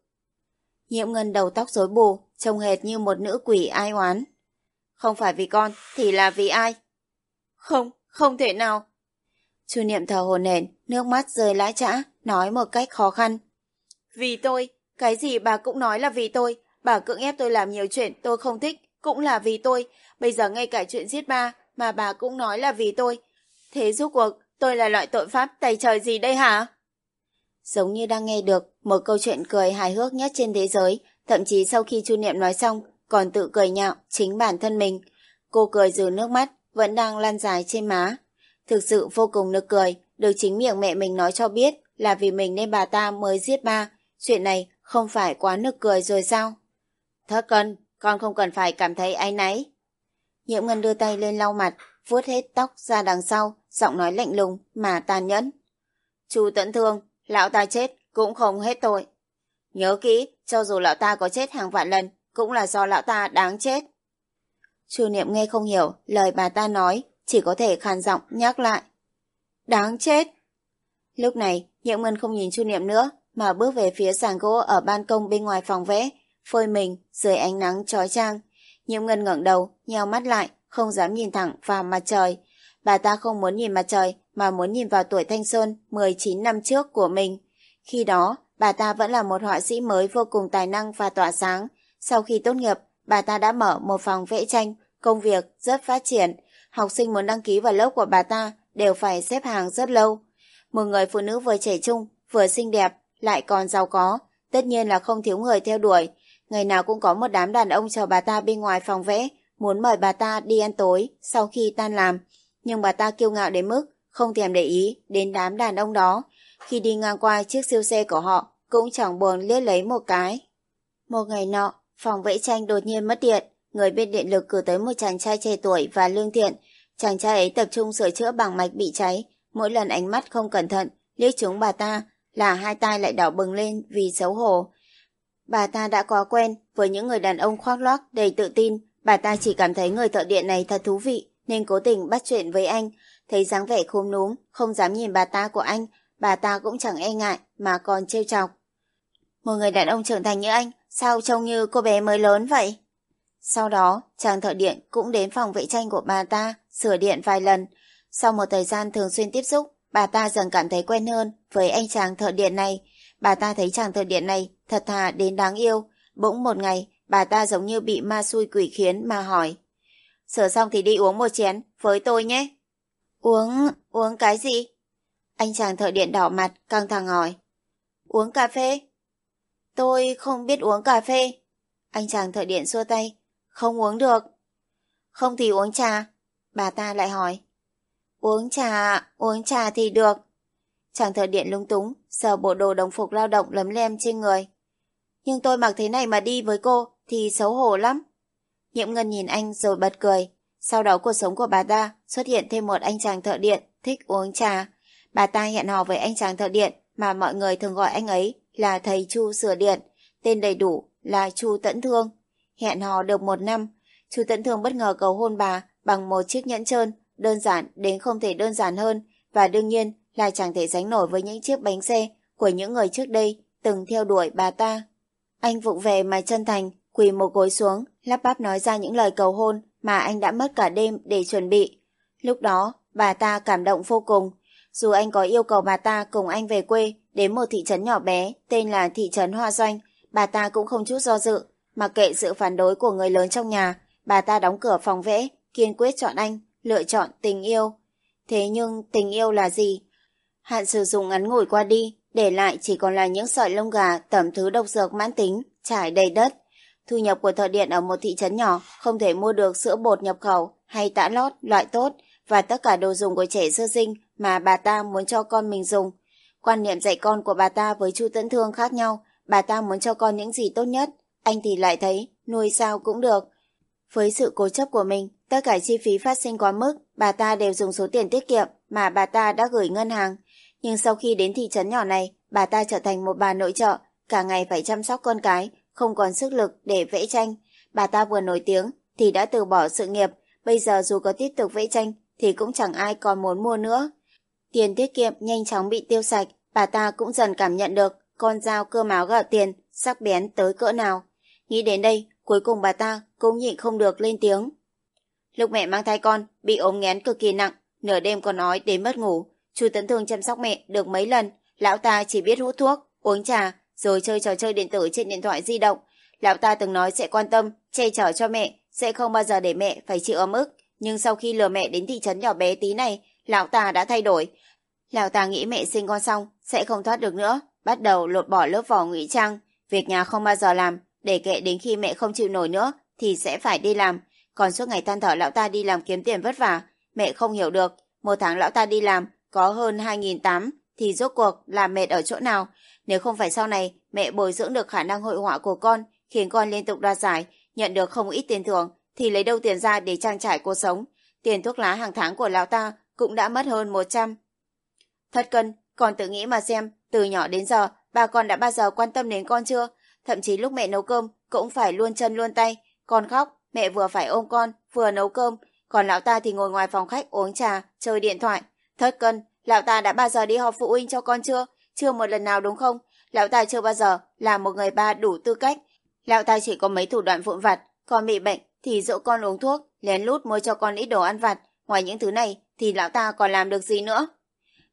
Nhiễm Ngân đầu tóc rối bù, trông hệt như một nữ quỷ ai oán. Không phải vì con, thì là vì ai? Không, không thể nào. Chu Niệm thở hồn hển, nước mắt rơi lã chã, nói một cách khó khăn. Vì tôi, cái gì bà cũng nói là vì tôi. Bà cưỡng ép tôi làm nhiều chuyện tôi không thích, cũng là vì tôi. Bây giờ ngay cả chuyện giết ba, mà bà cũng nói là vì tôi. Thế rốt cuộc, tôi là loại tội pháp tay trời gì đây hả? Giống như đang nghe được một câu chuyện cười hài hước nhất trên thế giới, thậm chí sau khi Chu Niệm nói xong, còn tự cười nhạo chính bản thân mình. Cô cười dù nước mắt vẫn đang lan dài trên má. Thực sự vô cùng nực cười, được chính miệng mẹ mình nói cho biết là vì mình nên bà ta mới giết ba. Chuyện này không phải quá nực cười rồi sao? Thất cân, con không cần phải cảm thấy áy náy. Nhiễm Ngân đưa tay lên lau mặt, vuốt hết tóc ra đằng sau, giọng nói lạnh lùng mà tàn nhẫn. Chu Tẫn Thương, lão ta chết cũng không hết tội. Nhớ kỹ, cho dù lão ta có chết hàng vạn lần, cũng là do lão ta đáng chết. Chu Niệm nghe không hiểu lời bà ta nói, chỉ có thể khàn giọng nhắc lại. Đáng chết! Lúc này, Nhiễm Ngân không nhìn Chu Niệm nữa, mà bước về phía sàn gỗ ở ban công bên ngoài phòng vẽ, phơi mình dưới ánh nắng chói chang. Nhiễm Ngân ngẩng đầu, nheo mắt lại, không dám nhìn thẳng vào mặt trời. Bà ta không muốn nhìn mặt trời, mà muốn nhìn vào tuổi thanh xuân 19 năm trước của mình. Khi đó, bà ta vẫn là một họa sĩ mới vô cùng tài năng và tỏa sáng. Sau khi tốt nghiệp, bà ta đã mở một phòng vẽ tranh, công việc rất phát triển. Học sinh muốn đăng ký vào lớp của bà ta đều phải xếp hàng rất lâu. Một người phụ nữ vừa trẻ trung, vừa xinh đẹp, lại còn giàu có, tất nhiên là không thiếu người theo đuổi. Ngày nào cũng có một đám đàn ông chờ bà ta bên ngoài phòng vẽ, muốn mời bà ta đi ăn tối sau khi tan làm. Nhưng bà ta kiêu ngạo đến mức không thèm để ý đến đám đàn ông đó. Khi đi ngang qua chiếc siêu xe của họ, cũng chẳng buồn liếc lấy một cái. Một ngày nọ, phòng vẽ tranh đột nhiên mất điện. Người bên điện lực cử tới một chàng trai trẻ tuổi và lương thiện. Chàng trai ấy tập trung sửa chữa bằng mạch bị cháy. Mỗi lần ánh mắt không cẩn thận, liếc chúng bà ta, là hai tay lại đỏ bừng lên vì xấu hổ. Bà ta đã quá quen với những người đàn ông khoác lác đầy tự tin. Bà ta chỉ cảm thấy người thợ điện này thật thú vị, nên cố tình bắt chuyện với anh. Thấy dáng vẻ khôn núm, không dám nhìn bà ta của anh, bà ta cũng chẳng e ngại mà còn trêu chọc. Một người đàn ông trưởng thành như anh, sao trông như cô bé mới lớn vậy? Sau đó, chàng thợ điện cũng đến phòng vệ tranh của bà ta, sửa điện vài lần. Sau một thời gian thường xuyên tiếp xúc, bà ta dần cảm thấy quen hơn với anh chàng thợ điện này. Bà ta thấy chàng thợ điện này thật thà đến đáng yêu. Bỗng một ngày, bà ta giống như bị ma xui quỷ khiến mà hỏi. Sửa xong thì đi uống một chén với tôi nhé. Uống, uống cái gì? Anh chàng thợ điện đỏ mặt, căng thẳng hỏi. Uống cà phê? Tôi không biết uống cà phê. Anh chàng thợ điện xua tay. Không uống được. Không thì uống trà. Bà ta lại hỏi. Uống trà, uống trà thì được. Chàng thợ điện lung túng, sờ bộ đồ đồng phục lao động lấm lem trên người. Nhưng tôi mặc thế này mà đi với cô thì xấu hổ lắm. Nhiễm Ngân nhìn anh rồi bật cười. Sau đó cuộc sống của bà ta xuất hiện thêm một anh chàng thợ điện thích uống trà. Bà ta hẹn hò với anh chàng thợ điện mà mọi người thường gọi anh ấy là thầy Chu sửa điện. Tên đầy đủ là Chu Tẫn Thương. Hẹn hò được một năm, Chu Tẫn Thương bất ngờ cầu hôn bà bằng một chiếc nhẫn trơn, đơn giản đến không thể đơn giản hơn và đương nhiên là chẳng thể sánh nổi với những chiếc bánh xe của những người trước đây từng theo đuổi bà ta. Anh vụng về mà chân thành, quỳ một gối xuống, lắp bắp nói ra những lời cầu hôn mà anh đã mất cả đêm để chuẩn bị. Lúc đó, bà ta cảm động vô cùng. Dù anh có yêu cầu bà ta cùng anh về quê đến một thị trấn nhỏ bé tên là thị trấn Hoa Doanh, bà ta cũng không chút do dự. Mặc kệ sự phản đối của người lớn trong nhà, bà ta đóng cửa phòng vẽ, kiên quyết chọn anh, lựa chọn tình yêu. Thế nhưng tình yêu là gì? Hạn sử dụng ngắn ngủi qua đi, để lại chỉ còn là những sợi lông gà tẩm thứ độc dược mãn tính, trải đầy đất. Thu nhập của thợ điện ở một thị trấn nhỏ không thể mua được sữa bột nhập khẩu hay tã lót loại tốt và tất cả đồ dùng của trẻ sơ sinh mà bà ta muốn cho con mình dùng. Quan niệm dạy con của bà ta với Chu Tấn Thương khác nhau, bà ta muốn cho con những gì tốt nhất, anh thì lại thấy nuôi sao cũng được. Với sự cố chấp của mình, tất cả chi phí phát sinh quá mức, bà ta đều dùng số tiền tiết kiệm mà bà ta đã gửi ngân hàng. Nhưng sau khi đến thị trấn nhỏ này, bà ta trở thành một bà nội trợ, cả ngày phải chăm sóc con cái, không còn sức lực để vẽ tranh. Bà ta vừa nổi tiếng thì đã từ bỏ sự nghiệp, bây giờ dù có tiếp tục vẽ tranh thì cũng chẳng ai còn muốn mua nữa. Tiền tiết kiệm nhanh chóng bị tiêu sạch, bà ta cũng dần cảm nhận được con dao cơ máu gạo tiền sắc bén tới cỡ nào. Nghĩ đến đây, cuối cùng bà ta cũng nhịn không được lên tiếng. Lúc mẹ mang thai con, bị ốm nghén cực kỳ nặng, nửa đêm còn nói đến mất ngủ. Chú Tấn Thương chăm sóc mẹ được mấy lần, lão ta chỉ biết hút thuốc, uống trà, rồi chơi trò chơi điện tử trên điện thoại di động. Lão ta từng nói sẽ quan tâm, che chở cho mẹ, sẽ không bao giờ để mẹ phải chịu ấm ức. Nhưng sau khi lừa mẹ đến thị trấn nhỏ bé tí này, lão ta đã thay đổi. Lão ta nghĩ mẹ sinh con xong, sẽ không thoát được nữa, bắt đầu lột bỏ lớp vỏ ngụy trang. Việc nhà không bao giờ làm, để kệ đến khi mẹ không chịu nổi nữa, thì sẽ phải đi làm. Còn suốt ngày than thở lão ta đi làm kiếm tiền vất vả, mẹ không hiểu được. Một tháng lão ta đi làm, có hơn 2.800, thì rốt cuộc là mệt ở chỗ nào. Nếu không phải sau này mẹ bồi dưỡng được khả năng hội họa của con, khiến con liên tục đoạt giải, nhận được không ít tiền thưởng, thì lấy đâu tiền ra để trang trải cuộc sống. Tiền thuốc lá hàng tháng của lão ta cũng đã mất hơn 100. Thất cân, Con tự nghĩ mà xem, từ nhỏ đến giờ, bà con đã bao giờ quan tâm đến con chưa? Thậm chí lúc mẹ nấu cơm, cũng phải luôn chân luôn tay. Con khóc, mẹ vừa phải ôm con, vừa nấu cơm. Còn lão ta thì ngồi ngoài phòng khách uống trà, chơi điện thoại. Thất cân, lão ta đã bao giờ đi họp phụ huynh cho con chưa? Chưa một lần nào đúng không? Lão ta chưa bao giờ là một người ba đủ tư cách. Lão ta chỉ có mấy thủ đoạn vụn vặt, con bị bệnh thì dỗ con uống thuốc, lén lút mua cho con ít đồ ăn vặt. Ngoài những thứ này thì lão ta còn làm được gì nữa?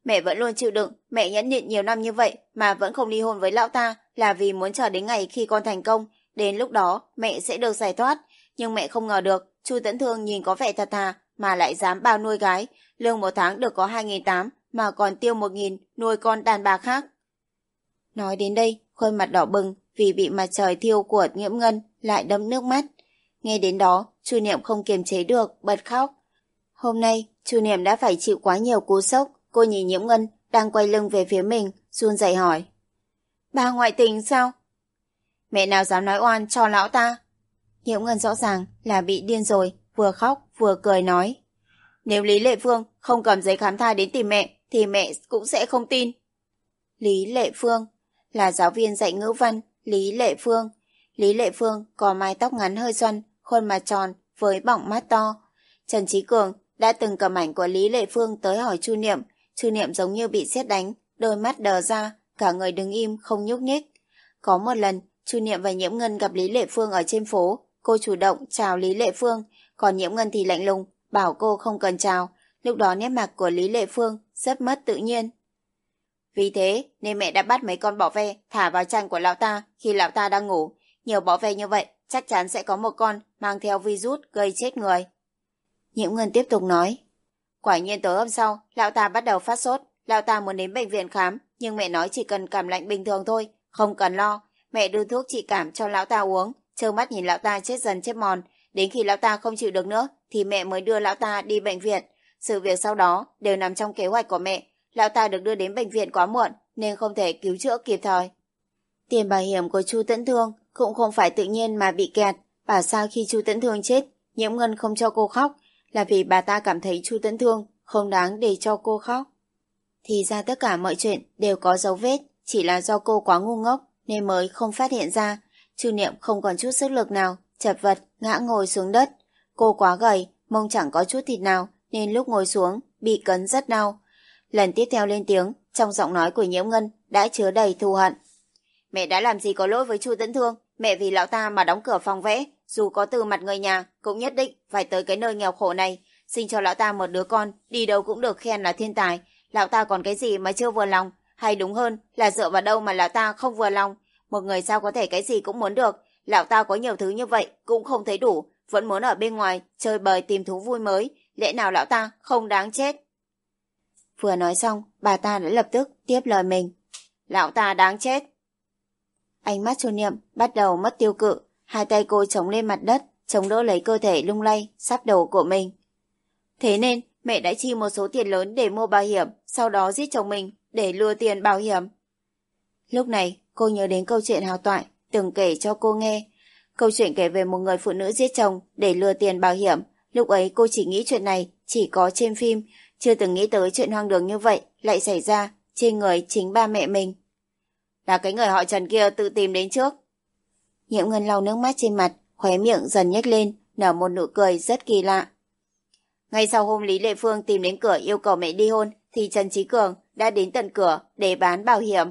Mẹ vẫn luôn chịu đựng, mẹ nhẫn nhịn nhiều năm như vậy mà vẫn không ly hôn với lão ta là vì muốn chờ đến ngày khi con thành công, đến lúc đó mẹ sẽ được giải thoát. Nhưng mẹ không ngờ được, Chu Tấn Thương nhìn có vẻ thật thà mà lại dám bao nuôi gái, lương một tháng được có 2.800 mà còn tiêu 1.000 nuôi con đàn bà khác. Nói đến đây, khuôn mặt đỏ bừng vì bị mặt trời thiêu của Nhiễm Ngân lại đâm nước mắt. Nghe đến đó, Chu Niệm không kiềm chế được, bật khóc. Hôm nay, Chu Niệm đã phải chịu quá nhiều cú sốc, cô nhìn Nhiễm Ngân đang quay lưng về phía mình, run rẩy hỏi. Bà ngoại tình sao? Mẹ nào dám nói oan cho lão ta? Nhiễm Ngân rõ ràng là bị điên rồi, vừa khóc vừa cười nói. Nếu Lý Lệ Phương không cầm giấy khám thai đến tìm mẹ, thì mẹ cũng sẽ không tin. Lý Lệ Phương là giáo viên dạy ngữ văn, Lý Lệ Phương. Lý Lệ Phương có mái tóc ngắn hơi xoăn, khuôn mặt tròn với bọng mắt to. Trần Trí Cường đã từng cầm ảnh của Lý Lệ Phương tới hỏi Chu Niệm. Chu Niệm giống như bị xét đánh, đôi mắt đờ ra, cả người đứng im không nhúc nhích. Có một lần, Chu Niệm và Nhiễm Ngân gặp Lý Lệ Phương ở trên phố. Cô chủ động chào Lý Lệ Phương, còn Nhiễm Ngân thì lạnh lùng, bảo cô không cần chào. Lúc đó nét mặt của Lý Lệ Phương rất mất tự nhiên. Vì thế nên mẹ đã bắt mấy con bọ ve thả vào chăn của lão ta khi lão ta đang ngủ. Nhiều bọ ve như vậy chắc chắn sẽ có một con mang theo virus gây chết người. Nhiễm Ngân tiếp tục nói. Quả nhiên tối hôm sau, lão ta bắt đầu phát sốt. Lão ta muốn đến bệnh viện khám, nhưng mẹ nói chỉ cần cảm lạnh bình thường thôi, không cần lo. Mẹ đưa thuốc trị cảm cho lão ta uống, trơ mắt nhìn lão ta chết dần chết mòn. Đến khi lão ta không chịu được nữa, thì mẹ mới đưa lão ta đi bệnh viện. Sự việc sau đó đều nằm trong kế hoạch của mẹ. Lão ta được đưa đến bệnh viện quá muộn, nên không thể cứu chữa kịp thời. Tiền bảo hiểm của Chu Tấn Thương cũng không phải tự nhiên mà bị kẹt. Bảo sao khi Chu Tấn Thương chết, Nhiễm Ngân không cho cô khóc, là vì bà ta cảm thấy Chu Tấn Thương không đáng để cho cô khóc. Thì ra tất cả mọi chuyện đều có dấu vết, chỉ là do cô quá ngu ngốc nên mới không phát hiện ra. Chu Niệm không còn chút sức lực nào, chật vật, ngã ngồi xuống đất. Cô quá gầy, mông chẳng có chút thịt nào, nên lúc ngồi xuống, bị cấn rất đau. Lần tiếp theo lên tiếng, trong giọng nói của Nhiễm Ngân đã chứa đầy thù hận. Mẹ đã làm gì có lỗi với Chu Tấn Thương, mẹ vì lão ta mà đóng cửa phòng vẽ, dù có từ mặt người nhà, cũng nhất định phải tới cái nơi nghèo khổ này, sinh cho lão ta một đứa con, đi đâu cũng được khen là thiên tài. Lão ta còn cái gì mà chưa vừa lòng, hay đúng hơn là dựa vào đâu mà lão ta không vừa lòng. Một người sao có thể cái gì cũng muốn được, lão ta có nhiều thứ như vậy cũng không thấy đủ, vẫn muốn ở bên ngoài chơi bời tìm thú vui mới, lẽ nào lão ta không đáng chết. Vừa nói xong, bà ta đã lập tức tiếp lời mình. Lão ta đáng chết. Ánh mắt chu niệm bắt đầu mất tiêu cự, hai tay cô chống lên mặt đất, chống đỡ lấy cơ thể lung lay, sắp đầu của mình. Thế nên, mẹ đã chi một số tiền lớn để mua bảo hiểm, sau đó giết chồng mình để lừa tiền bảo hiểm. Lúc này, cô nhớ đến câu chuyện hào toại, từng kể cho cô nghe. Câu chuyện kể về một người phụ nữ giết chồng để lừa tiền bảo hiểm. Lúc ấy cô chỉ nghĩ chuyện này chỉ có trên phim, chưa từng nghĩ tới chuyện hoang đường như vậy lại xảy ra trên người chính ba mẹ mình. Là cái người họ Trần kia tự tìm đến trước. Nhiễm Ngân lau nước mắt trên mặt, khóe miệng dần nhếch lên, nở một nụ cười rất kỳ lạ. Ngay sau hôm Lý Lệ Phương tìm đến cửa yêu cầu mẹ đi hôn, thì Trần Trí Cường đã đến tận cửa để bán bảo hiểm.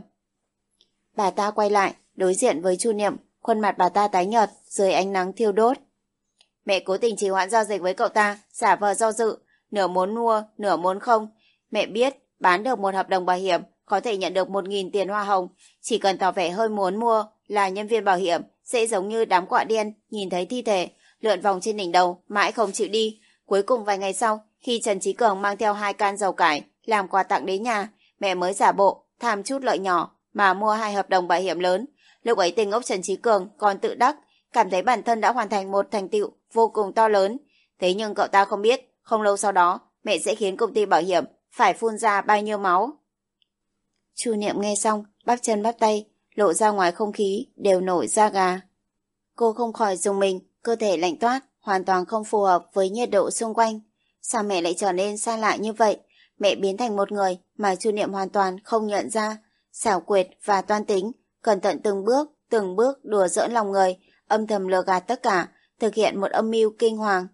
Bà ta quay lại, đối diện với Chu Niệm, khuôn mặt bà ta tái nhợt dưới ánh nắng thiêu đốt. Mẹ cố tình trì hoãn giao dịch với cậu ta, giả vờ do dự, nửa muốn mua, nửa muốn không. Mẹ biết, bán được một hợp đồng bảo hiểm, có thể nhận được 1.000 tiền hoa hồng, chỉ cần tỏ vẻ hơi muốn mua là nhân viên bảo hiểm, sẽ giống như đám quạ đen nhìn thấy thi thể, lượn vòng trên đỉnh đầu, mãi không chịu đi. Cuối cùng vài ngày sau, khi Trần Trí Cường mang theo hai can dầu cải, làm quà tặng đến nhà, mẹ mới giả bộ, tham chút lợi nhỏ, mà mua hai hợp đồng bảo hiểm lớn. Lúc ấy tên ốc Trần Trí Cường còn tự đắc, cảm thấy bản thân đã hoàn thành một thành tựu vô cùng to lớn. Thế nhưng cậu ta không biết, không lâu sau đó, mẹ sẽ khiến công ty bảo hiểm phải phun ra bao nhiêu máu. Chu Niệm nghe xong, bắp chân bắp tay, lộ ra ngoài không khí, đều nổi da gà. Cô không khỏi dùng mình, cơ thể lạnh toát, hoàn toàn không phù hợp với nhiệt độ xung quanh. Sao mẹ lại trở nên xa lạ như vậy? mẹ biến thành một người mà Chu Niệm hoàn toàn không nhận ra, xảo quyệt và toan tính, cẩn thận từng bước, từng bước đùa giỡn lòng người, âm thầm lừa gạt tất cả, thực hiện một âm mưu kinh hoàng.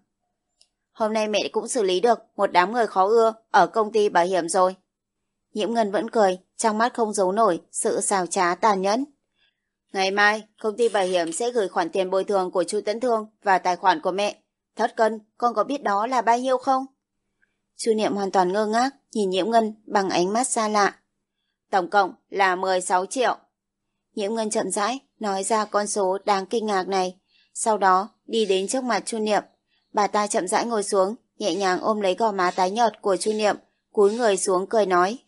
Hôm nay mẹ cũng xử lý được một đám người khó ưa ở công ty bảo hiểm rồi. Nhiễm Ngân vẫn cười, trong mắt không giấu nổi sự xào trá tàn nhẫn. Ngày mai, công ty bảo hiểm sẽ gửi khoản tiền bồi thường của Chu Tấn Thương và tài khoản của mẹ. Thất cân, con có biết đó là bao nhiêu không? Chu Niệm hoàn toàn ngơ ngác, nhìn Nhiễm Ngân bằng ánh mắt xa lạ. Tổng cộng là 16 triệu. Nhiễm Ngân chậm rãi, nói ra con số đáng kinh ngạc này. Sau đó, đi đến trước mặt Chu Niệm. Bà ta chậm rãi ngồi xuống, nhẹ nhàng ôm lấy gò má tái nhợt của Chu Niệm, cúi người xuống cười nói.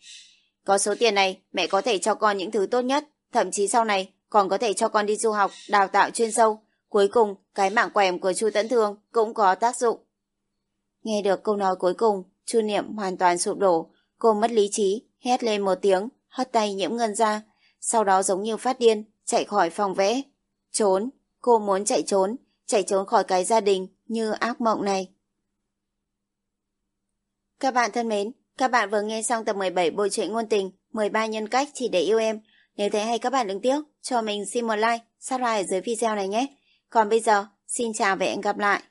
Có số tiền này, mẹ có thể cho con những thứ tốt nhất, thậm chí sau này còn có thể cho con đi du học, đào tạo chuyên sâu. Cuối cùng, cái mạng quèm của Chu Tấn Thương cũng có tác dụng. Nghe được câu nói cuối cùng, Chu Niệm hoàn toàn sụp đổ, cô mất lý trí, hét lên một tiếng, hất tay nhiễm ngân ra, sau đó giống như phát điên, chạy khỏi phòng vẽ. Trốn, cô muốn chạy trốn, chạy trốn khỏi cái gia đình như ác mộng này. Các bạn thân mến, các bạn vừa nghe xong tập 17 bộ truyện ngôn tình 13 nhân cách chỉ để yêu em. Nếu thấy hay các bạn đừng tiếc, cho mình xin một like, subscribe ở dưới video này nhé. Còn bây giờ, xin chào và hẹn gặp lại.